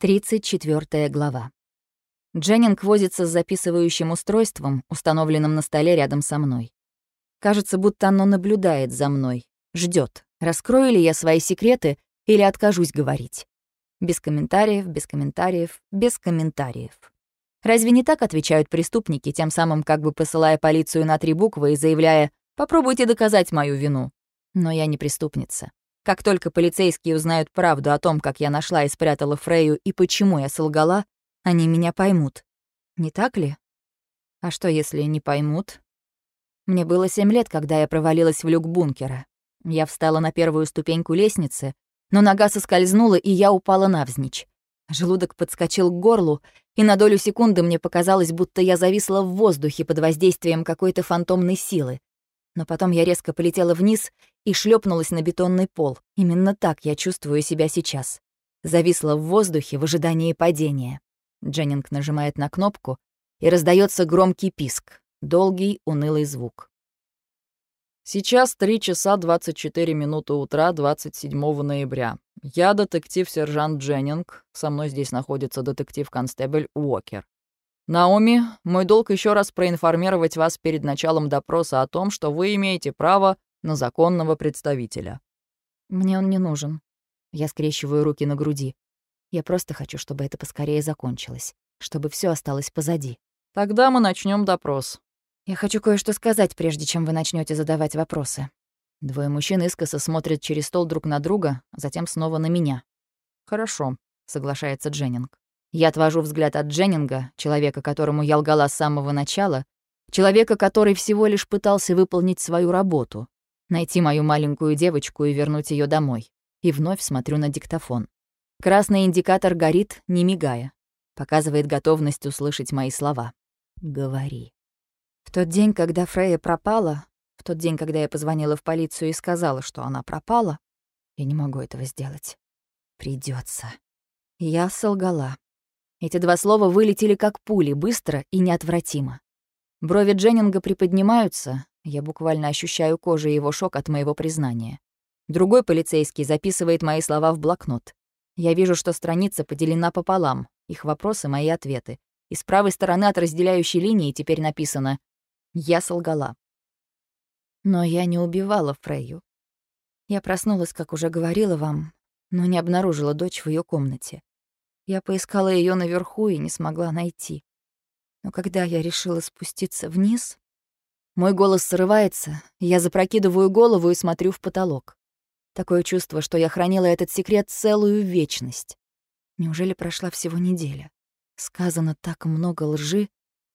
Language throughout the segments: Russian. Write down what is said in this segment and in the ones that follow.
34 глава. Дженнинг возится с записывающим устройством, установленным на столе рядом со мной. Кажется, будто оно наблюдает за мной, ждет, раскрою ли я свои секреты или откажусь говорить. Без комментариев, без комментариев, без комментариев. Разве не так отвечают преступники, тем самым как бы посылая полицию на три буквы и заявляя «попробуйте доказать мою вину». Но я не преступница. Как только полицейские узнают правду о том, как я нашла и спрятала Фрейю и почему я солгала, они меня поймут. Не так ли? А что, если не поймут? Мне было семь лет, когда я провалилась в люк бункера. Я встала на первую ступеньку лестницы, но нога соскользнула, и я упала навзничь. Желудок подскочил к горлу, и на долю секунды мне показалось, будто я зависла в воздухе под воздействием какой-то фантомной силы. Но потом я резко полетела вниз и шлепнулась на бетонный пол. Именно так я чувствую себя сейчас. Зависла в воздухе в ожидании падения. Дженнинг нажимает на кнопку, и раздается громкий писк, долгий, унылый звук. Сейчас 3 часа 24 минуты утра 27 ноября. Я детектив-сержант Дженнинг. Со мной здесь находится детектив-констебль Уокер. Наоми, мой долг еще раз проинформировать вас перед началом допроса о том, что вы имеете право на законного представителя. Мне он не нужен. Я скрещиваю руки на груди. Я просто хочу, чтобы это поскорее закончилось, чтобы все осталось позади. Тогда мы начнем допрос. Я хочу кое-что сказать, прежде чем вы начнете задавать вопросы. Двое мужчин искоса смотрят через стол друг на друга, затем снова на меня. Хорошо, соглашается Дженнинг. Я отвожу взгляд от Дженнинга, человека, которому я лгала с самого начала, человека, который всего лишь пытался выполнить свою работу, найти мою маленькую девочку и вернуть ее домой. И вновь смотрю на диктофон. Красный индикатор горит, не мигая. Показывает готовность услышать мои слова. «Говори». В тот день, когда Фрея пропала, в тот день, когда я позвонила в полицию и сказала, что она пропала, я не могу этого сделать. Придется. Я солгала. Эти два слова вылетели как пули, быстро и неотвратимо. Брови Дженнинга приподнимаются, я буквально ощущаю кожей его шок от моего признания. Другой полицейский записывает мои слова в блокнот. Я вижу, что страница поделена пополам, их вопросы — мои ответы. И с правой стороны от разделяющей линии теперь написано «Я солгала». Но я не убивала Фрейю. Я проснулась, как уже говорила вам, но не обнаружила дочь в ее комнате. Я поискала ее наверху и не смогла найти. Но когда я решила спуститься вниз, мой голос срывается, я запрокидываю голову и смотрю в потолок. Такое чувство, что я хранила этот секрет целую вечность. Неужели прошла всего неделя? Сказано так много лжи,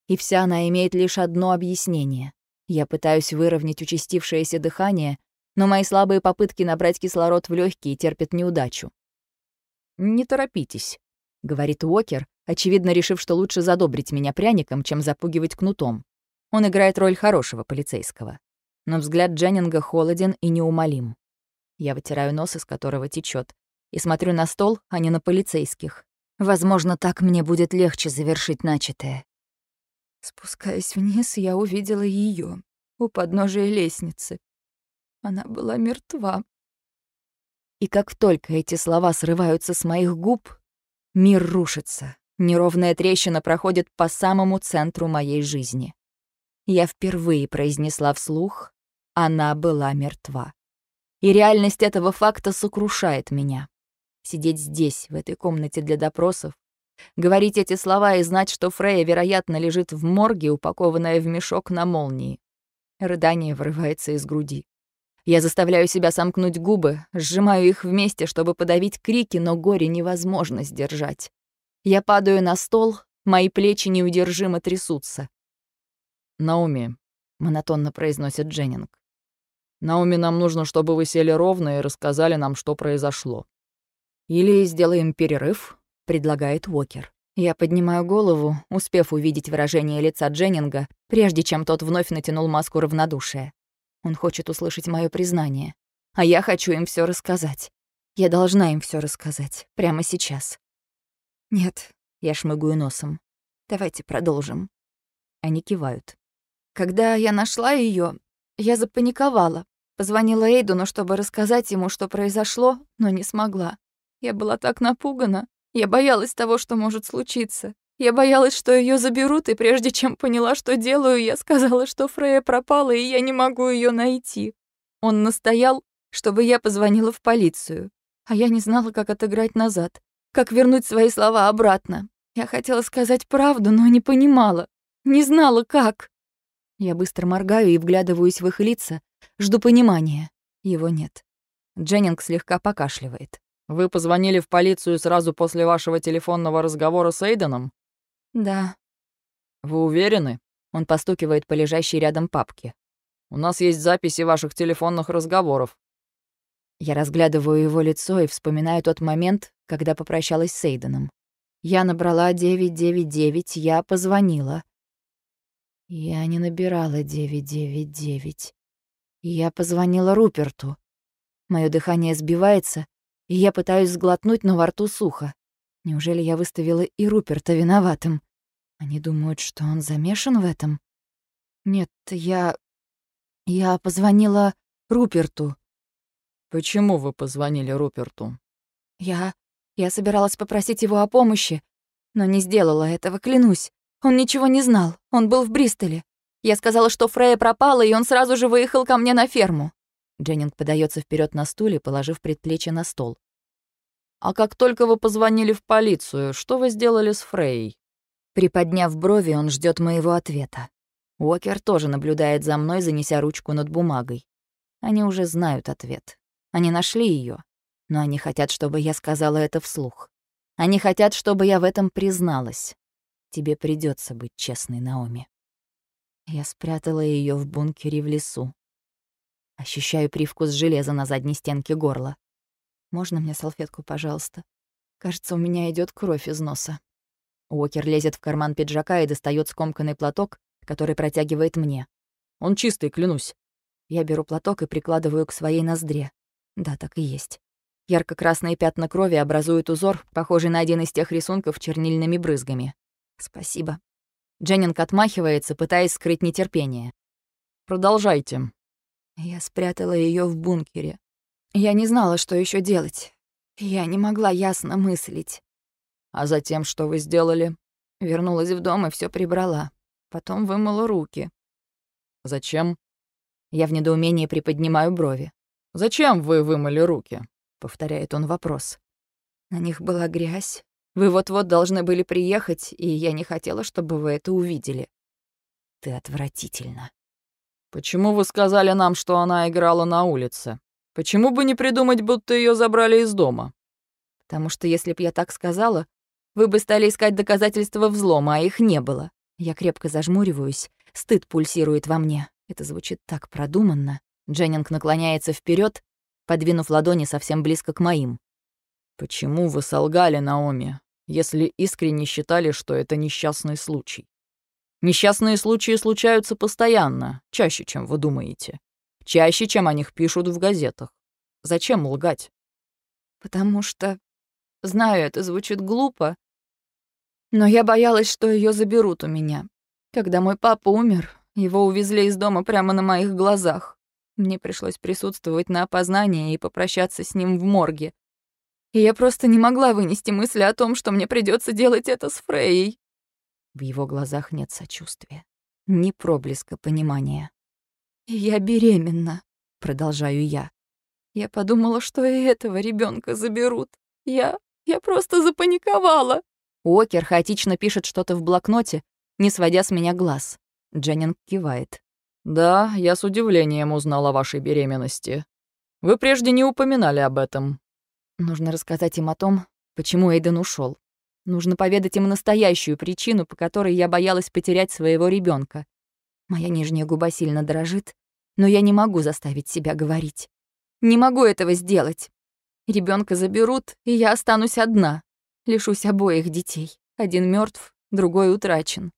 и вся она имеет лишь одно объяснение. Я пытаюсь выровнять участившееся дыхание, но мои слабые попытки набрать кислород в легкие терпят неудачу. «Не торопитесь», — говорит Уокер, очевидно решив, что лучше задобрить меня пряником, чем запугивать кнутом. Он играет роль хорошего полицейского. Но взгляд Дженнинга холоден и неумолим. Я вытираю нос, из которого течет, и смотрю на стол, а не на полицейских. Возможно, так мне будет легче завершить начатое. Спускаясь вниз, я увидела ее у подножия лестницы. Она была мертва. И как только эти слова срываются с моих губ, Мир рушится. Неровная трещина проходит по самому центру моей жизни. Я впервые произнесла вслух «Она была мертва». И реальность этого факта сокрушает меня. Сидеть здесь, в этой комнате для допросов, говорить эти слова и знать, что Фрея, вероятно, лежит в морге, упакованная в мешок на молнии. Рыдание вырывается из груди. Я заставляю себя сомкнуть губы, сжимаю их вместе, чтобы подавить крики, но горе невозможно сдержать. Я падаю на стол, мои плечи неудержимо трясутся. «Науми», — монотонно произносит Дженнинг. «Науми, нам нужно, чтобы вы сели ровно и рассказали нам, что произошло». «Или сделаем перерыв», — предлагает Уокер. Я поднимаю голову, успев увидеть выражение лица Дженнинга, прежде чем тот вновь натянул маску равнодушия. Он хочет услышать мое признание. А я хочу им все рассказать. Я должна им все рассказать. Прямо сейчас. Нет, я шмыгаю носом. Давайте продолжим. Они кивают. Когда я нашла ее, я запаниковала. Позвонила Эйдуну, чтобы рассказать ему, что произошло, но не смогла. Я была так напугана. Я боялась того, что может случиться. Я боялась, что ее заберут, и прежде чем поняла, что делаю, я сказала, что Фрея пропала, и я не могу ее найти. Он настоял, чтобы я позвонила в полицию. А я не знала, как отыграть назад, как вернуть свои слова обратно. Я хотела сказать правду, но не понимала. Не знала, как. Я быстро моргаю и вглядываюсь в их лица, жду понимания. Его нет. Дженнинг слегка покашливает. «Вы позвонили в полицию сразу после вашего телефонного разговора с Эйденом?» «Да». «Вы уверены?» Он постукивает по лежащей рядом папке. «У нас есть записи ваших телефонных разговоров». Я разглядываю его лицо и вспоминаю тот момент, когда попрощалась с Эйденом. Я набрала 999, я позвонила. Я не набирала 999. Я позвонила Руперту. Моё дыхание сбивается, и я пытаюсь сглотнуть, но во рту сухо. Неужели я выставила и Руперта виноватым? Они думают, что он замешан в этом? Нет, я... Я позвонила Руперту. Почему вы позвонили Руперту? Я... Я собиралась попросить его о помощи, но не сделала этого, клянусь. Он ничего не знал, он был в Бристоле. Я сказала, что Фрея пропала, и он сразу же выехал ко мне на ферму. Дженнинг подается вперед на стуле, положив предплечье на стол. «А как только вы позвонили в полицию, что вы сделали с Фрей?» Приподняв брови, он ждет моего ответа. Уокер тоже наблюдает за мной, занеся ручку над бумагой. Они уже знают ответ. Они нашли ее, но они хотят, чтобы я сказала это вслух. Они хотят, чтобы я в этом призналась. Тебе придется быть честной, Наоми. Я спрятала ее в бункере в лесу. Ощущаю привкус железа на задней стенке горла. Можно мне салфетку, пожалуйста? Кажется, у меня идет кровь из носа. Уокер лезет в карман пиджака и достает скомканный платок, который протягивает мне. Он чистый, клянусь. Я беру платок и прикладываю к своей ноздре. Да, так и есть. Ярко-красные пятна крови образуют узор, похожий на один из тех рисунков чернильными брызгами. Спасибо. Дженнинг отмахивается, пытаясь скрыть нетерпение. «Продолжайте», я спрятала ее в бункере. Я не знала, что еще делать. Я не могла ясно мыслить. А затем что вы сделали? Вернулась в дом и все прибрала. Потом вымыла руки. Зачем? Я в недоумении приподнимаю брови. «Зачем вы вымыли руки?» — повторяет он вопрос. На них была грязь. Вы вот-вот должны были приехать, и я не хотела, чтобы вы это увидели. Ты отвратительно. «Почему вы сказали нам, что она играла на улице? Почему бы не придумать, будто ее забрали из дома?» «Потому что если б я так сказала, вы бы стали искать доказательства взлома, а их не было. Я крепко зажмуриваюсь, стыд пульсирует во мне. Это звучит так продуманно. Дженнинг наклоняется вперед, подвинув ладони совсем близко к моим. «Почему вы солгали, Наоми, если искренне считали, что это несчастный случай?» Несчастные случаи случаются постоянно, чаще, чем вы думаете. Чаще, чем о них пишут в газетах. Зачем лгать? Потому что... Знаю, это звучит глупо, но я боялась, что ее заберут у меня. Когда мой папа умер, его увезли из дома прямо на моих глазах. Мне пришлось присутствовать на опознании и попрощаться с ним в морге. И я просто не могла вынести мысли о том, что мне придется делать это с Фрейей. В его глазах нет сочувствия, ни проблеска понимания. «Я беременна», — продолжаю я. «Я подумала, что и этого ребенка заберут. Я... я просто запаниковала». Уокер хаотично пишет что-то в блокноте, не сводя с меня глаз. Дженнинг кивает. «Да, я с удивлением узнала о вашей беременности. Вы прежде не упоминали об этом». Нужно рассказать им о том, почему Эйден ушел. Нужно поведать им настоящую причину, по которой я боялась потерять своего ребенка. Моя нижняя губа сильно дрожит, но я не могу заставить себя говорить. Не могу этого сделать. Ребенка заберут, и я останусь одна. Лишусь обоих детей. Один мертв, другой утрачен.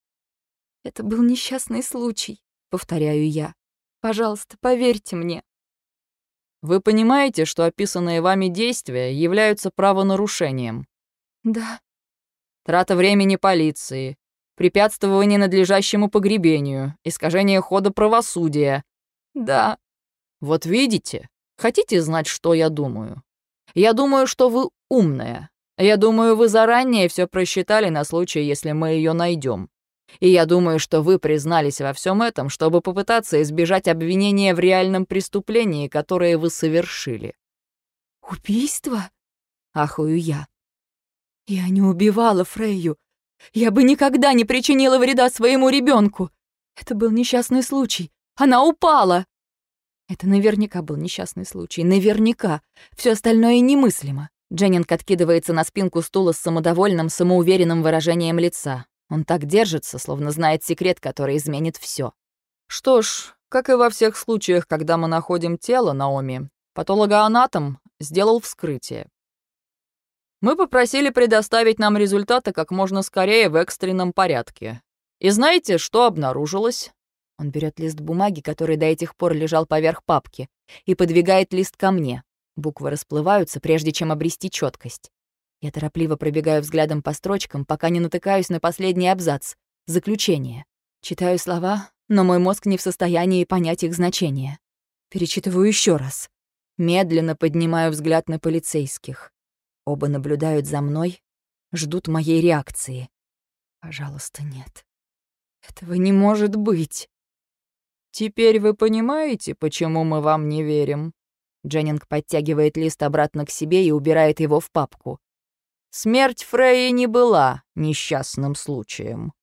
Это был несчастный случай, повторяю я. Пожалуйста, поверьте мне. Вы понимаете, что описанные вами действия являются правонарушением? Да. Трата времени полиции, препятствование надлежащему погребению, искажение хода правосудия. Да. Вот видите? Хотите знать, что я думаю? Я думаю, что вы умная. Я думаю, вы заранее все просчитали на случай, если мы ее найдем. И я думаю, что вы признались во всем этом, чтобы попытаться избежать обвинения в реальном преступлении, которое вы совершили». «Убийство?» — ахую я. «Я не убивала Фрейю. Я бы никогда не причинила вреда своему ребенку. Это был несчастный случай. Она упала!» Это наверняка был несчастный случай. Наверняка. Все остальное немыслимо. Дженнинг откидывается на спинку стула с самодовольным, самоуверенным выражением лица. Он так держится, словно знает секрет, который изменит все. Что ж, как и во всех случаях, когда мы находим тело Наоми, патологоанатом сделал вскрытие. Мы попросили предоставить нам результаты как можно скорее в экстренном порядке. И знаете, что обнаружилось? Он берет лист бумаги, который до этих пор лежал поверх папки, и подвигает лист ко мне. Буквы расплываются, прежде чем обрести четкость. Я торопливо пробегаю взглядом по строчкам, пока не натыкаюсь на последний абзац. Заключение. Читаю слова, но мой мозг не в состоянии понять их значение. Перечитываю еще раз. Медленно поднимаю взгляд на полицейских. Оба наблюдают за мной, ждут моей реакции. Пожалуйста, нет. Этого не может быть. Теперь вы понимаете, почему мы вам не верим? Дженнинг подтягивает лист обратно к себе и убирает его в папку. Смерть Фрейи не была несчастным случаем.